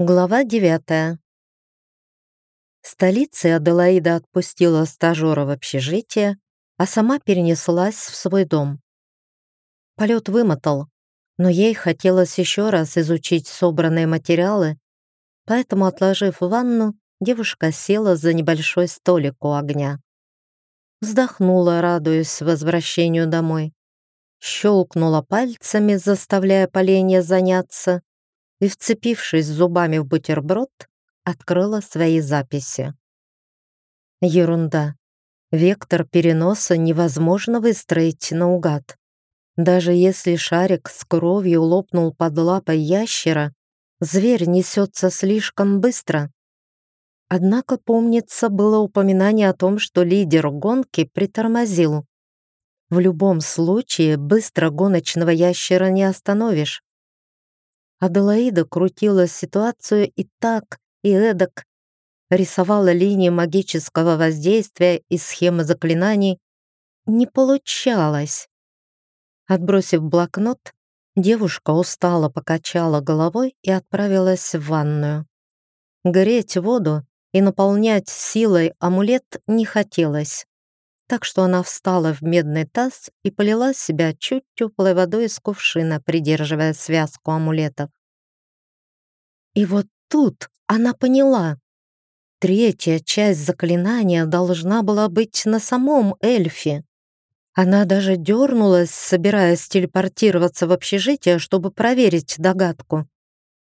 Глава девятая. Столицей Аделаида отпустила стажера в общежитие, а сама перенеслась в свой дом. Полет вымотал, но ей хотелось еще раз изучить собранные материалы, поэтому, отложив ванну, девушка села за небольшой столик у огня. Вздохнула, радуясь возвращению домой. Щелкнула пальцами, заставляя поленья заняться, и, вцепившись зубами в бутерброд, открыла свои записи. Ерунда. Вектор переноса невозможно выстроить наугад. Даже если шарик с кровью лопнул под лапой ящера, зверь несется слишком быстро. Однако, помнится, было упоминание о том, что лидер гонки притормозил. В любом случае, быстро гоночного ящера не остановишь. Аделаида крутила ситуацию и так, и эдак, рисовала линии магического воздействия и схемы заклинаний. Не получалось. Отбросив блокнот, девушка устало покачала головой и отправилась в ванную. Греть воду и наполнять силой амулет не хотелось так что она встала в медный таз и полила себя чуть теплой водой из кувшина, придерживая связку амулетов. И вот тут она поняла. Третья часть заклинания должна была быть на самом эльфе. Она даже дернулась, собираясь телепортироваться в общежитие, чтобы проверить догадку.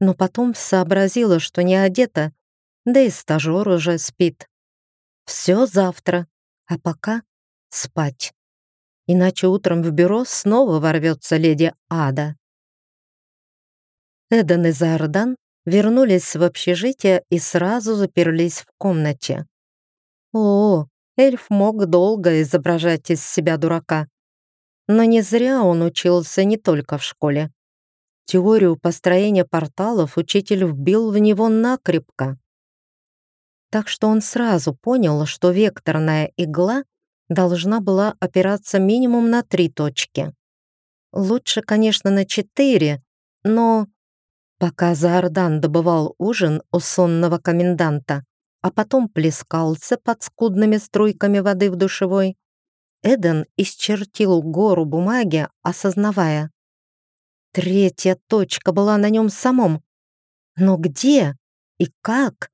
Но потом сообразила, что не одета, да и стажер уже спит. Все завтра, а пока спать. Иначе утром в бюро снова ворвется леди Ада. Эден и Зардан вернулись в общежитие и сразу заперлись в комнате. О, эльф мог долго изображать из себя дурака. Но не зря он учился не только в школе. Теорию построения порталов учитель вбил в него накрепко так что он сразу понял, что векторная игла должна была опираться минимум на три точки. Лучше, конечно, на четыре, но... Пока Заордан добывал ужин у сонного коменданта, а потом плескался под скудными струйками воды в душевой, Эден исчертил гору бумаги, осознавая. Третья точка была на нем самом. Но где и как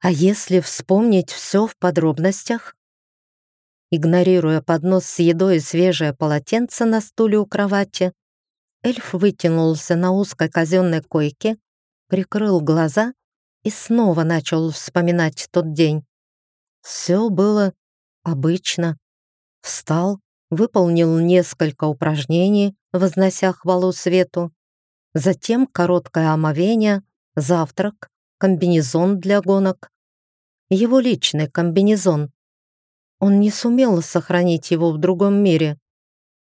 а если вспомнить все в подробностях? Игнорируя поднос с едой и свежее полотенце на стуле у кровати, эльф вытянулся на узкой казенной койке, прикрыл глаза и снова начал вспоминать тот день. Все было обычно. Встал, выполнил несколько упражнений, вознося хвалу свету, затем короткое омовение, завтрак, комбинезон для гонок. Его личный комбинезон. Он не сумел сохранить его в другом мире.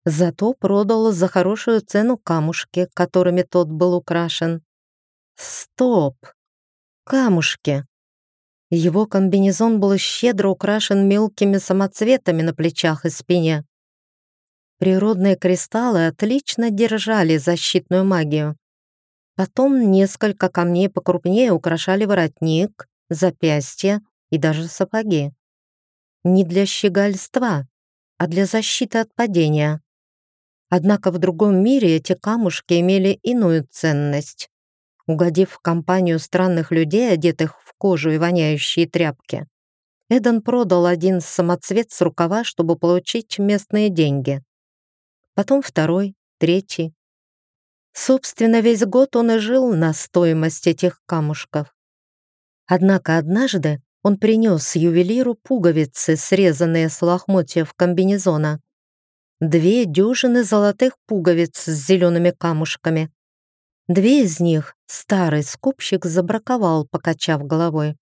Зато продал за хорошую цену камушки, которыми тот был украшен. Стоп! Камушки! Его комбинезон был щедро украшен мелкими самоцветами на плечах и спине. Природные кристаллы отлично держали защитную магию. Потом несколько камней покрупнее украшали воротник, запястья и даже сапоги. Не для щегольства, а для защиты от падения. Однако в другом мире эти камушки имели иную ценность. Угодив в компанию странных людей, одетых в кожу и воняющие тряпки, Эден продал один самоцвет с рукава, чтобы получить местные деньги. Потом второй, третий, Собственно, весь год он и жил на стоимость этих камушков. Однако однажды он принес ювелиру пуговицы, срезанные с лохмотьев комбинезона. Две дюжины золотых пуговиц с зелеными камушками. Две из них старый скупщик забраковал, покачав головой.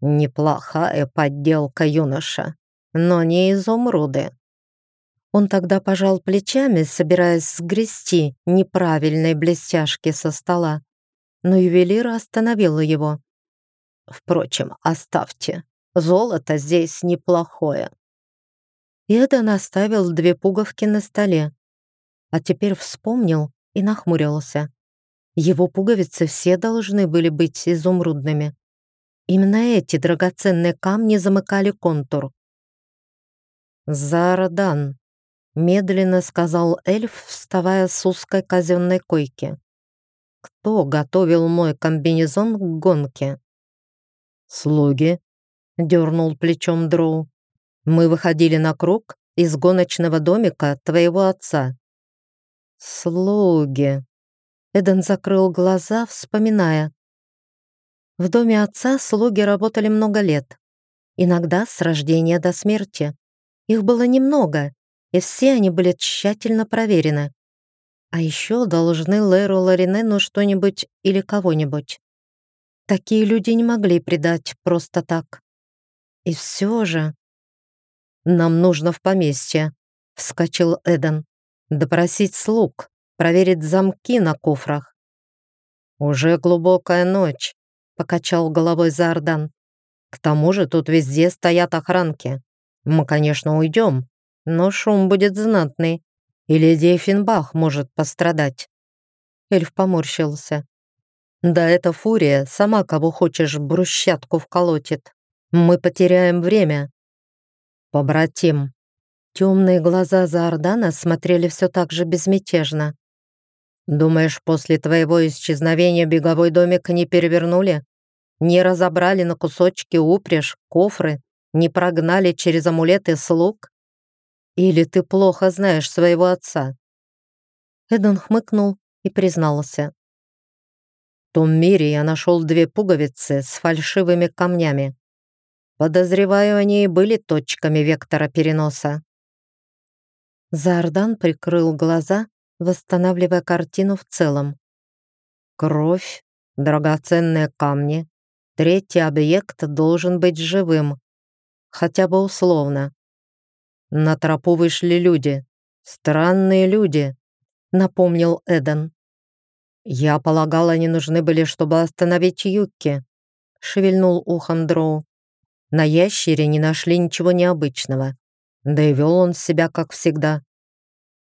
«Неплохая подделка, юноша, но не изумруды. Он тогда пожал плечами, собираясь сгрести неправильные блестяшки со стола, но ювелир остановил его. «Впрочем, оставьте. Золото здесь неплохое». Эдан оставил две пуговки на столе, а теперь вспомнил и нахмурился. Его пуговицы все должны были быть изумрудными. Именно эти драгоценные камни замыкали контур. «Зардан», — медленно сказал эльф, вставая с узкой казенной койки. «Кто готовил мой комбинезон к гонке?» «Слуги», — дернул плечом Дроу. «Мы выходили на круг из гоночного домика твоего отца». «Слуги», — Эден закрыл глаза, вспоминая. В доме отца слуги работали много лет, иногда с рождения до смерти. Их было немного, и все они были тщательно проверены. А еще должны Леру Ларинену что-нибудь или кого-нибудь. Такие люди не могли предать просто так. И все же... «Нам нужно в поместье», — вскочил Эден. «Допросить слуг, проверить замки на кофрах». «Уже глубокая ночь покачал головой Зардан. К тому же тут везде стоят охранки. Мы, конечно, уйдем, но шум будет знатный, и леди Финбах может пострадать. Эльф поморщился. Да эта фурия сама кого хочешь брусчатку вколотит. Мы потеряем время. Побратим. Темные глаза Заордана смотрели все так же безмятежно. Думаешь, после твоего исчезновения беговой домик не перевернули? Не разобрали на кусочки упряжь, кофры, не прогнали через амулеты слуг? Или ты плохо знаешь своего отца?» Эдон хмыкнул и признался. В том мире я нашел две пуговицы с фальшивыми камнями. Подозреваю, они и были точками вектора переноса. Заордан прикрыл глаза восстанавливая картину в целом. Кровь, драгоценные камни. Третий объект должен быть живым, хотя бы условно. На тропу вышли люди. Странные люди, напомнил Эден. Я полагал, они нужны были, чтобы остановить Юкки, шевельнул ухом Дроу. На ящере не нашли ничего необычного. Да и вел он себя, как всегда.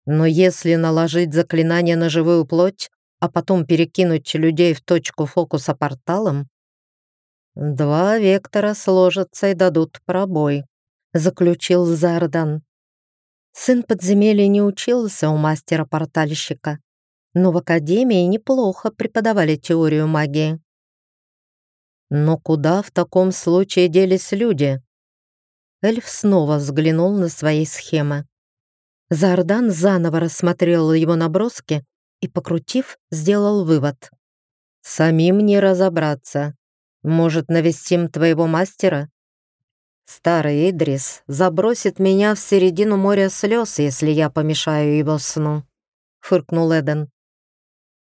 Но если наложить заклинание на живую плоть, а потом перекинуть людей в точку фокуса порталом, два вектора сложатся и дадут пробой, заключил Зардан. Сын подземелья не учился у мастера-портальщика, но в академии неплохо преподавали теорию магии. Но куда в таком случае делись люди? Эльф снова взглянул на свои схемы. Зардан заново рассмотрел его наброски и, покрутив, сделал вывод. «Самим не разобраться. Может, навестим твоего мастера?» «Старый Идрис забросит меня в середину моря слез, если я помешаю его сну», — фыркнул Эден.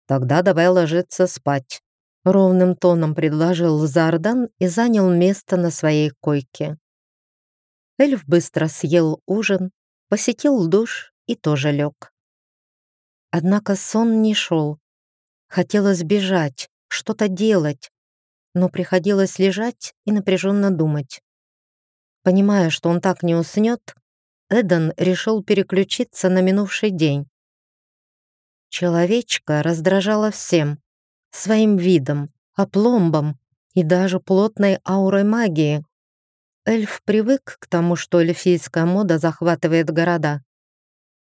«Тогда давай ложиться спать», — ровным тоном предложил Зардан и занял место на своей койке. Эльф быстро съел ужин, посетил душ и тоже лег. Однако сон не шел. Хотелось бежать, что-то делать, но приходилось лежать и напряженно думать. Понимая, что он так не уснет, Эден решил переключиться на минувший день. Человечка раздражала всем, своим видом, опломбом и даже плотной аурой магии. Эльф привык к тому, что эльфийская мода захватывает города.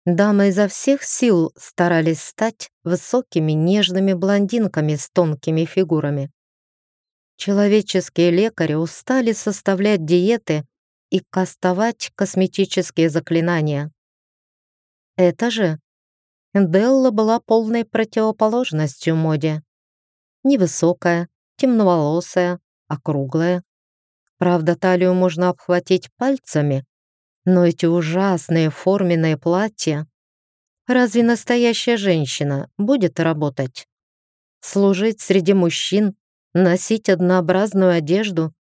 Дамы изо всех сил старались стать высокими нежными блондинками с тонкими фигурами. Человеческие лекари устали составлять диеты и кастовать косметические заклинания. Это же Делла была полной противоположностью моде. Невысокая, темноволосая, округлая. Правда, талию можно обхватить пальцами, но эти ужасные форменные платья... Разве настоящая женщина будет работать? Служить среди мужчин, носить однообразную одежду?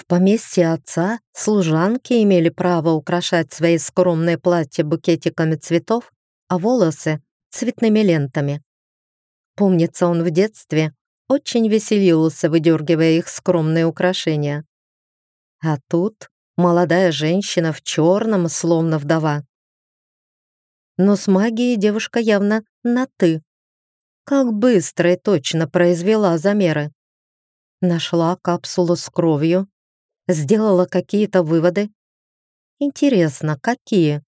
В поместье отца служанки имели право украшать свои скромные платья букетиками цветов, а волосы — цветными лентами. Помнится, он в детстве очень веселился, выдергивая их скромные украшения. А тут молодая женщина в черном, словно вдова. Но с магией девушка явно на «ты». Как быстро и точно произвела замеры. Нашла капсулу с кровью, сделала какие-то выводы. Интересно, какие?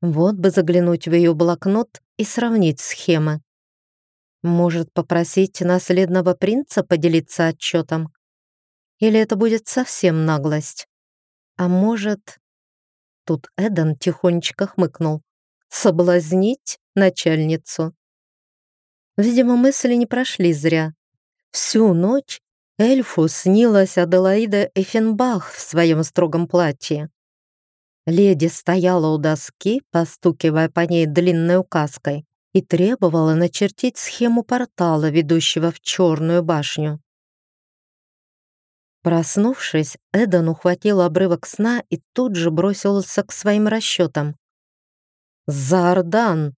Вот бы заглянуть в ее блокнот и сравнить схемы. Может, попросить наследного принца поделиться отчетом? Или это будет совсем наглость? А может... Тут Эдан тихонечко хмыкнул. Соблазнить начальницу? Видимо, мысли не прошли зря. Всю ночь эльфу снилась Аделаида Эффенбах в своем строгом платье. Леди стояла у доски, постукивая по ней длинной указкой, и требовала начертить схему портала, ведущего в Черную башню. Проснувшись, Эдан ухватил обрывок сна и тут же бросился к своим расчетам. «Зардан!»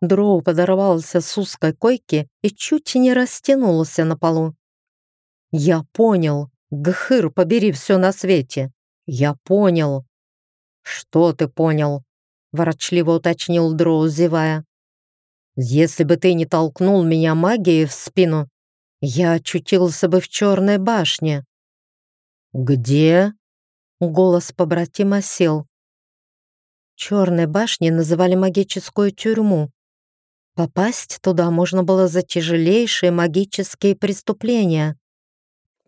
Дроу подорвался с узкой койки и чуть не растянулся на полу. «Я понял. Гхыр, побери все на свете. Я понял». «Что ты понял?» — ворочливо уточнил Дроу, зевая. «Если бы ты не толкнул меня магией в спину, я очутился бы в черной башне». «Где?» — голос побратима сел. Черной башней называли магическую тюрьму. Попасть туда можно было за тяжелейшие магические преступления.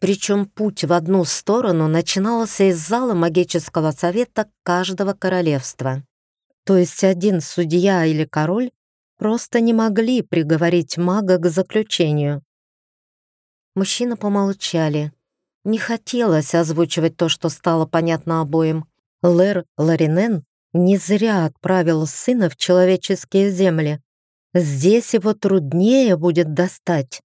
Причем путь в одну сторону начинался из зала магического совета каждого королевства. То есть один судья или король просто не могли приговорить мага к заключению. Мужчины помолчали. Не хотелось озвучивать то, что стало понятно обоим. Лэр Ларинен не зря отправил сына в человеческие земли. Здесь его труднее будет достать.